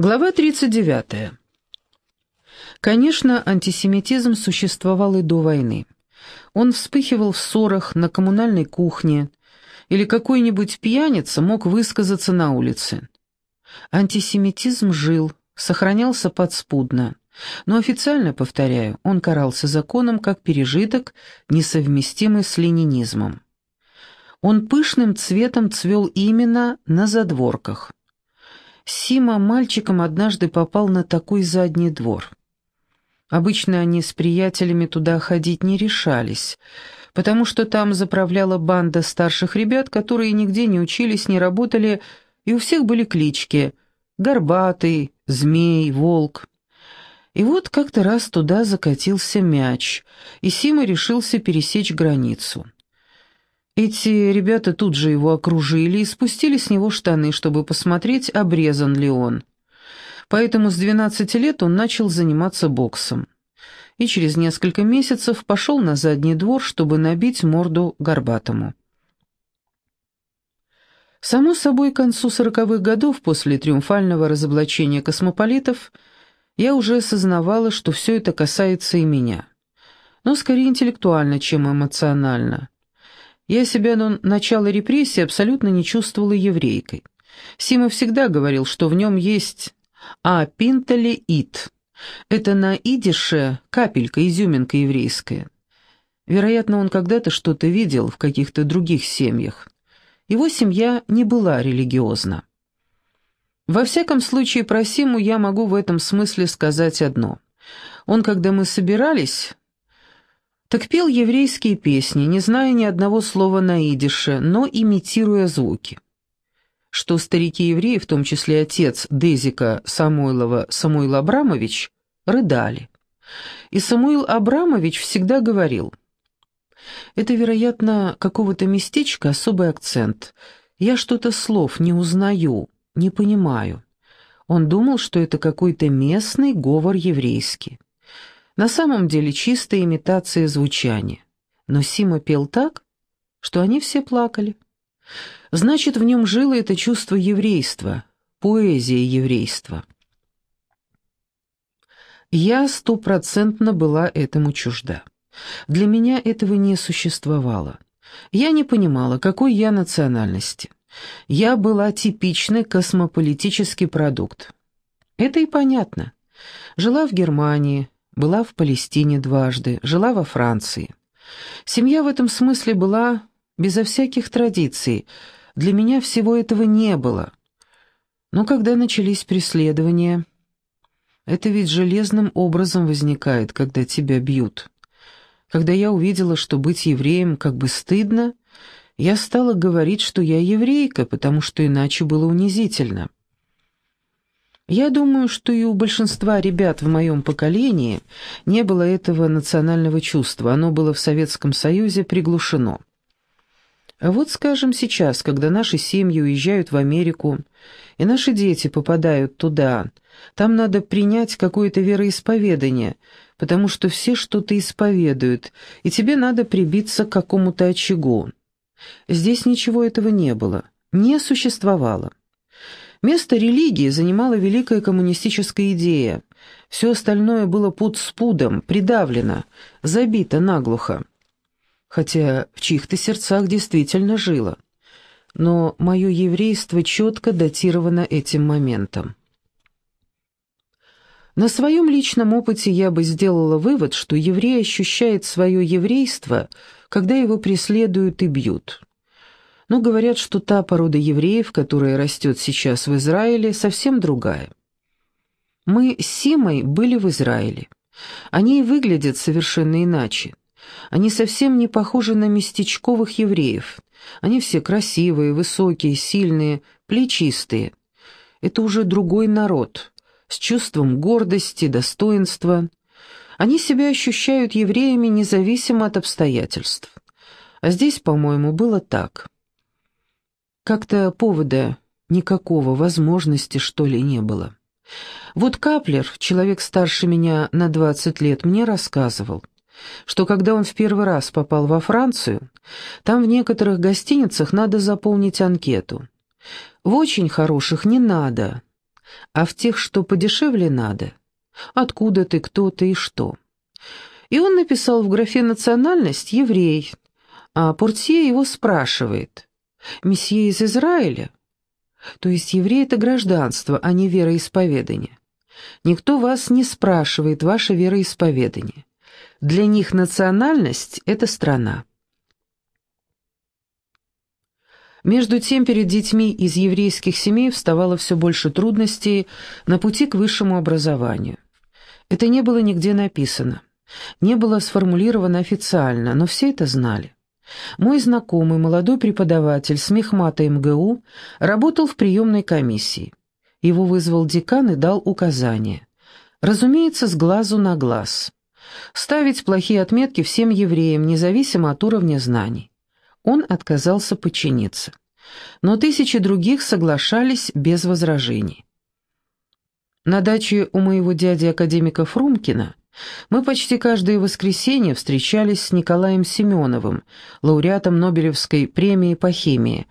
Глава 39. Конечно, антисемитизм существовал и до войны. Он вспыхивал в ссорах на коммунальной кухне, или какой-нибудь пьяница мог высказаться на улице. Антисемитизм жил, сохранялся подспудно, но официально, повторяю, он карался законом как пережиток, несовместимый с ленинизмом. Он пышным цветом цвел именно на задворках. Сима мальчиком однажды попал на такой задний двор. Обычно они с приятелями туда ходить не решались, потому что там заправляла банда старших ребят, которые нигде не учились, не работали, и у всех были клички «Горбатый», «Змей», «Волк». И вот как-то раз туда закатился мяч, и Сима решился пересечь границу. Эти ребята тут же его окружили и спустили с него штаны, чтобы посмотреть, обрезан ли он. Поэтому с 12 лет он начал заниматься боксом. И через несколько месяцев пошел на задний двор, чтобы набить морду горбатому. Само собой, к концу сороковых годов, после триумфального разоблачения космополитов, я уже осознавала, что все это касается и меня. Но скорее интеллектуально, чем эмоционально. Я себя до начала репрессий абсолютно не чувствовала еврейкой. Сима всегда говорил, что в нем есть «а пинтали ит». Это на идише капелька, изюминка еврейская. Вероятно, он когда-то что-то видел в каких-то других семьях. Его семья не была религиозна. Во всяком случае, про Симу я могу в этом смысле сказать одно. Он, когда мы собирались, так пел еврейские песни, не зная ни одного слова на идише, но имитируя звуки. Что старики-евреи, в том числе отец Дезика Самойлова Самуил Абрамович, рыдали. И Самуил Абрамович всегда говорил, «Это, вероятно, какого-то местечка особый акцент. Я что-то слов не узнаю, не понимаю». Он думал, что это какой-то местный говор еврейский. На самом деле чистая имитация звучания. Но Сима пел так, что они все плакали. Значит, в нем жило это чувство еврейства, поэзия еврейства. Я стопроцентно была этому чужда. Для меня этого не существовало. Я не понимала, какой я национальности. Я была типичный космополитический продукт. Это и понятно. Жила в Германии, была в Палестине дважды, жила во Франции. Семья в этом смысле была безо всяких традиций. Для меня всего этого не было. Но когда начались преследования... Это ведь железным образом возникает, когда тебя бьют. Когда я увидела, что быть евреем как бы стыдно, я стала говорить, что я еврейка, потому что иначе было унизительно. Я думаю, что и у большинства ребят в моем поколении не было этого национального чувства, оно было в Советском Союзе приглушено. А вот, скажем, сейчас, когда наши семьи уезжают в Америку, и наши дети попадают туда, там надо принять какое-то вероисповедание, потому что все что-то исповедуют, и тебе надо прибиться к какому-то очагу. Здесь ничего этого не было, не существовало. Место религии занимала великая коммунистическая идея. Все остальное было под спудом, придавлено, забито наглухо. Хотя в чьих-то сердцах действительно жило. Но мое еврейство четко датировано этим моментом. На своем личном опыте я бы сделала вывод, что еврей ощущает свое еврейство, когда его преследуют и бьют но говорят, что та порода евреев, которая растет сейчас в Израиле, совсем другая. Мы с Симой были в Израиле. Они и выглядят совершенно иначе. Они совсем не похожи на местечковых евреев. Они все красивые, высокие, сильные, плечистые. Это уже другой народ, с чувством гордости, достоинства. Они себя ощущают евреями независимо от обстоятельств. А здесь, по-моему, было так. Как-то повода никакого, возможности, что ли, не было. Вот Каплер, человек старше меня на 20 лет, мне рассказывал, что когда он в первый раз попал во Францию, там в некоторых гостиницах надо заполнить анкету. В очень хороших не надо, а в тех, что подешевле надо. Откуда ты, кто ты и что. И он написал в графе «национальность» еврей, а портье его спрашивает «Месье из Израиля?» То есть еврей — это гражданство, а не вероисповедание. Никто вас не спрашивает ваше вероисповедание. Для них национальность — это страна. Между тем, перед детьми из еврейских семей вставало все больше трудностей на пути к высшему образованию. Это не было нигде написано, не было сформулировано официально, но все это знали. Мой знакомый, молодой преподаватель с мехмата МГУ, работал в приемной комиссии. Его вызвал декан и дал указание. Разумеется, с глазу на глаз. Ставить плохие отметки всем евреям, независимо от уровня знаний он отказался подчиниться. Но тысячи других соглашались без возражений. На даче у моего дяди-академика Фрумкина мы почти каждое воскресенье встречались с Николаем Семеновым, лауреатом Нобелевской премии по химии.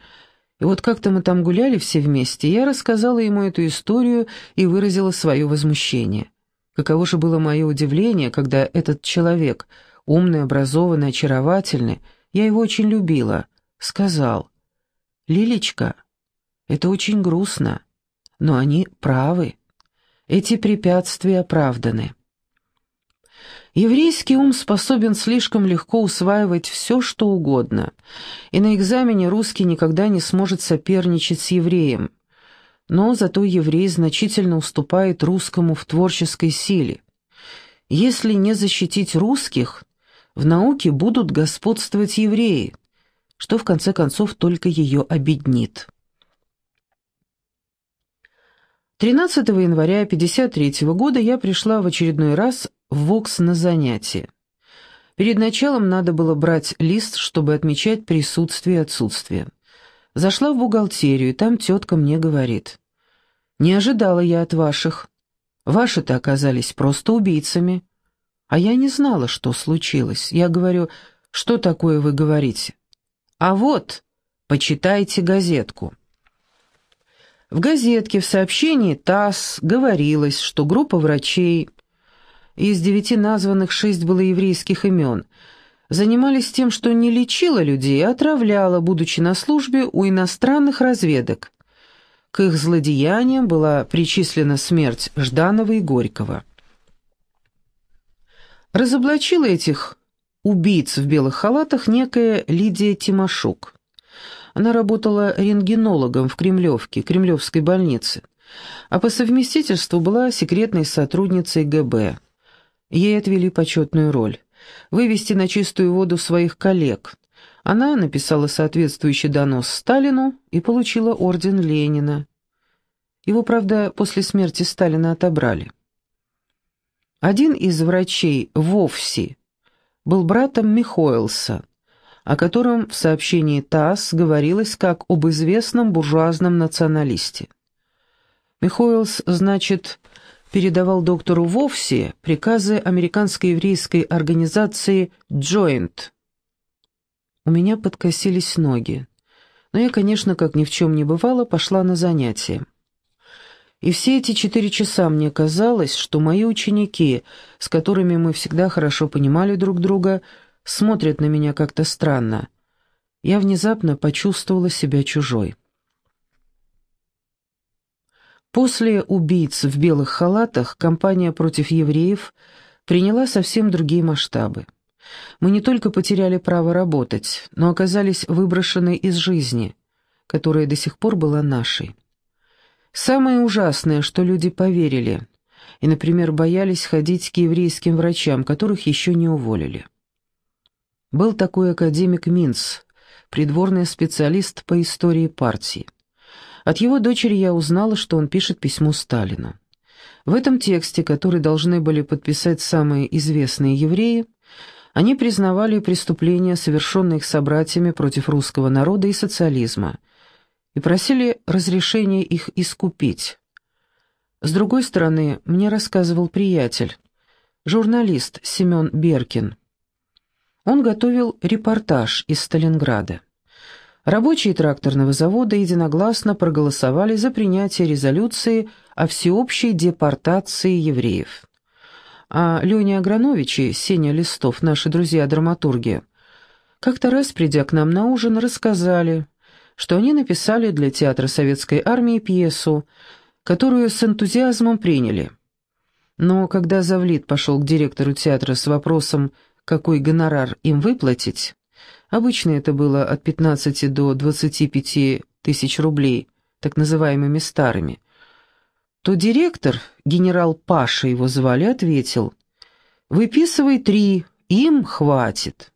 И вот как-то мы там гуляли все вместе, я рассказала ему эту историю и выразила свое возмущение. Каково же было мое удивление, когда этот человек, умный, образованный, очаровательный, я его очень любила, сказал, «Лилечка, это очень грустно, но они правы. Эти препятствия оправданы». Еврейский ум способен слишком легко усваивать все, что угодно, и на экзамене русский никогда не сможет соперничать с евреем. Но зато еврей значительно уступает русскому в творческой силе. Если не защитить русских, в науке будут господствовать евреи, что в конце концов только ее обеднит. 13 января 1953 года я пришла в очередной раз ВОКС на занятие. Перед началом надо было брать лист, чтобы отмечать присутствие и отсутствие. Зашла в бухгалтерию, и там тетка мне говорит. «Не ожидала я от ваших. Ваши-то оказались просто убийцами. А я не знала, что случилось. Я говорю, что такое вы говорите? А вот, почитайте газетку. В газетке в сообщении ТАСС говорилось, что группа врачей, из девяти названных шесть было еврейских имен, занимались тем, что не лечила людей, а отравляла, будучи на службе у иностранных разведок. К их злодеяниям была причислена смерть Жданова и Горького. Разоблачила этих убийц в белых халатах некая Лидия Тимошук. Она работала рентгенологом в Кремлевке, Кремлевской больнице, а по совместительству была секретной сотрудницей ГБ. Ей отвели почетную роль – вывести на чистую воду своих коллег. Она написала соответствующий донос Сталину и получила орден Ленина. Его, правда, после смерти Сталина отобрали. Один из врачей вовсе был братом Михоэлса, о котором в сообщении ТАСС говорилось как об известном буржуазном националисте. Михоэлс, значит, передавал доктору Вовсе приказы американской еврейской организации «Joint». У меня подкосились ноги, но я, конечно, как ни в чем не бывало, пошла на занятия. И все эти четыре часа мне казалось, что мои ученики, с которыми мы всегда хорошо понимали друг друга, смотрят на меня как-то странно. Я внезапно почувствовала себя чужой. После убийц в белых халатах компания против евреев приняла совсем другие масштабы. Мы не только потеряли право работать, но оказались выброшены из жизни, которая до сих пор была нашей. Самое ужасное, что люди поверили и, например, боялись ходить к еврейским врачам, которых еще не уволили. Был такой академик Минц, придворный специалист по истории партии. От его дочери я узнала, что он пишет письмо Сталину. В этом тексте, который должны были подписать самые известные евреи, они признавали преступления, совершенные их собратьями против русского народа и социализма, и просили разрешения их искупить. С другой стороны, мне рассказывал приятель, журналист Семен Беркин. Он готовил репортаж из Сталинграда. Рабочие тракторного завода единогласно проголосовали за принятие резолюции о всеобщей депортации евреев. А Леня Агранович и Сеня Листов, наши друзья-драматурги, как-то раз, придя к нам на ужин, рассказали, что они написали для театра советской армии пьесу, которую с энтузиазмом приняли. Но когда Завлит пошел к директору театра с вопросом, какой гонорар им выплатить, Обычно это было от 15 до 25 тысяч рублей, так называемыми старыми. То директор, генерал Паша его звали, ответил, «Выписывай три, им хватит».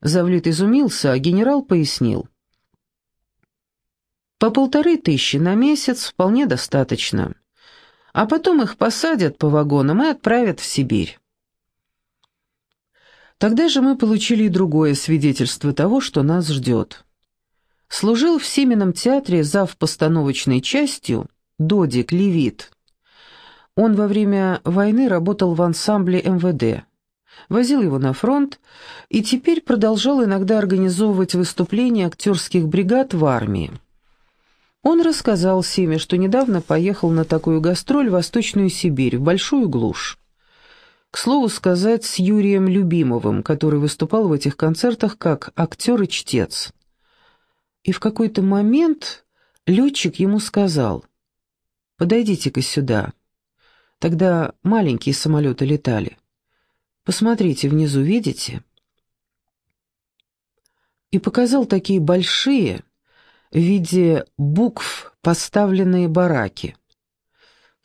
Завлит изумился, а генерал пояснил. «По полторы тысячи на месяц вполне достаточно, а потом их посадят по вагонам и отправят в Сибирь». Тогда же мы получили и другое свидетельство того, что нас ждет. Служил в Семенном театре зав постановочной частью Додик Левит. Он во время войны работал в ансамбле МВД, возил его на фронт и теперь продолжал иногда организовывать выступления актерских бригад в армии. Он рассказал Семе, что недавно поехал на такую гастроль в Восточную Сибирь, в Большую Глушь. К слову сказать, с Юрием Любимовым, который выступал в этих концертах как актер и чтец. И в какой-то момент летчик ему сказал, «Подойдите-ка сюда». Тогда маленькие самолеты летали. Посмотрите, внизу видите? И показал такие большие, в виде букв поставленные бараки.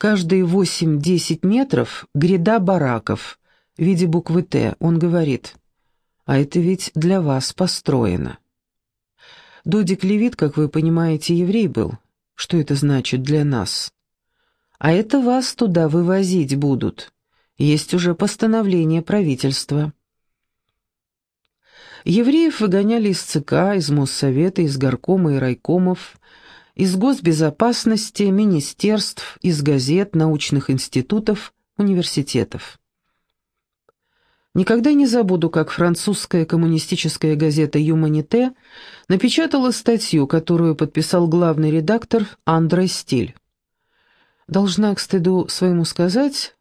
Каждые 8-10 метров гряда бараков в виде буквы «Т». Он говорит, «А это ведь для вас построено». Додик Левит, как вы понимаете, еврей был. Что это значит для нас? А это вас туда вывозить будут. Есть уже постановление правительства. Евреев выгоняли из ЦК, из Моссовета, из горкома и райкомов, из госбезопасности, министерств, из газет, научных институтов, университетов. Никогда не забуду, как французская коммунистическая газета «Юманите» напечатала статью, которую подписал главный редактор Андрей Стиль. Должна к стыду своему сказать,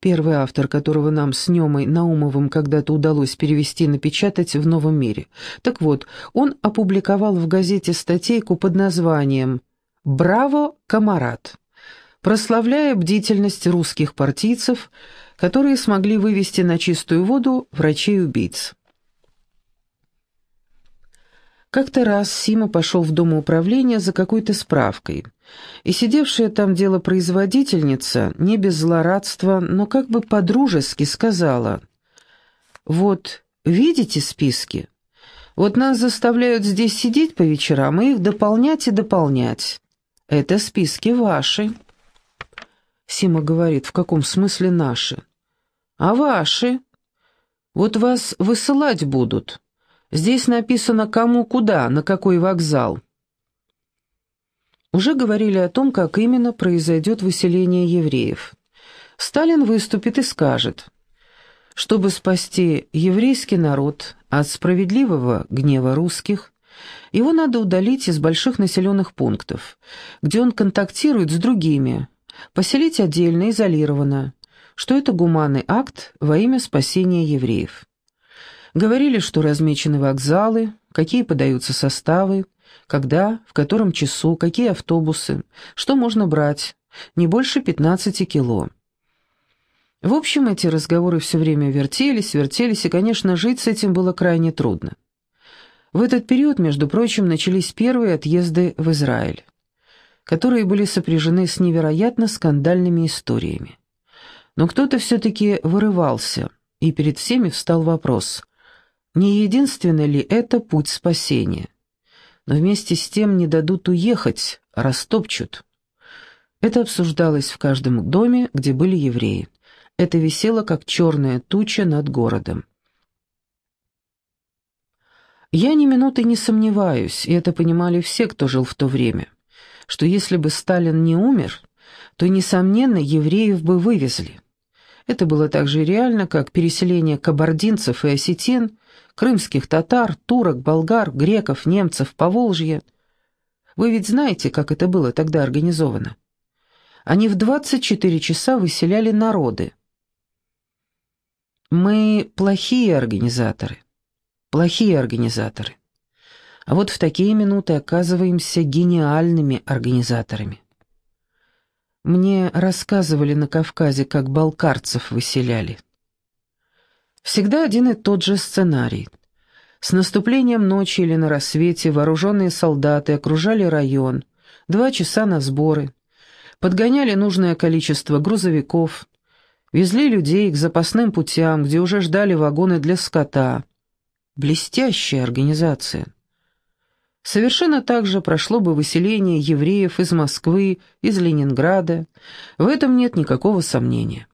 первый автор, которого нам с Немой Наумовым когда-то удалось перевести и напечатать в «Новом мире». Так вот, он опубликовал в газете статейку под названием «Браво, комарат», прославляя бдительность русских партийцев, которые смогли вывести на чистую воду врачей-убийц. Как-то раз Сима пошел в домоуправление за какой-то справкой, и сидевшая там делопроизводительница, не без злорадства, но как бы по-дружески сказала, «Вот, видите списки? Вот нас заставляют здесь сидеть по вечерам и их дополнять и дополнять. Это списки ваши». Сима говорит, «В каком смысле наши?» «А ваши? Вот вас высылать будут». Здесь написано кому куда, на какой вокзал. Уже говорили о том, как именно произойдет выселение евреев. Сталин выступит и скажет, чтобы спасти еврейский народ от справедливого гнева русских, его надо удалить из больших населенных пунктов, где он контактирует с другими, поселить отдельно, изолированно, что это гуманный акт во имя спасения евреев. Говорили, что размечены вокзалы, какие подаются составы, когда, в котором часу, какие автобусы, что можно брать, не больше 15 кило. В общем, эти разговоры все время вертелись, вертелись, и, конечно, жить с этим было крайне трудно. В этот период, между прочим, начались первые отъезды в Израиль, которые были сопряжены с невероятно скандальными историями. Но кто-то все-таки вырывался, и перед всеми встал вопрос – не единственный ли это путь спасения? Но вместе с тем не дадут уехать, растопчут. Это обсуждалось в каждом доме, где были евреи. Это висело, как черная туча над городом. Я ни минуты не сомневаюсь, и это понимали все, кто жил в то время, что если бы Сталин не умер, то, несомненно, евреев бы вывезли. Это было так же реально, как переселение кабардинцев и осетин, крымских татар, турок, болгар, греков, немцев, поволжья. Вы ведь знаете, как это было тогда организовано? Они в 24 часа выселяли народы. Мы плохие организаторы. Плохие организаторы. А вот в такие минуты оказываемся гениальными организаторами. Мне рассказывали на Кавказе, как балкарцев выселяли. Всегда один и тот же сценарий. С наступлением ночи или на рассвете вооруженные солдаты окружали район, два часа на сборы, подгоняли нужное количество грузовиков, везли людей к запасным путям, где уже ждали вагоны для скота. Блестящая организация. Совершенно так же прошло бы выселение евреев из Москвы, из Ленинграда. В этом нет никакого сомнения.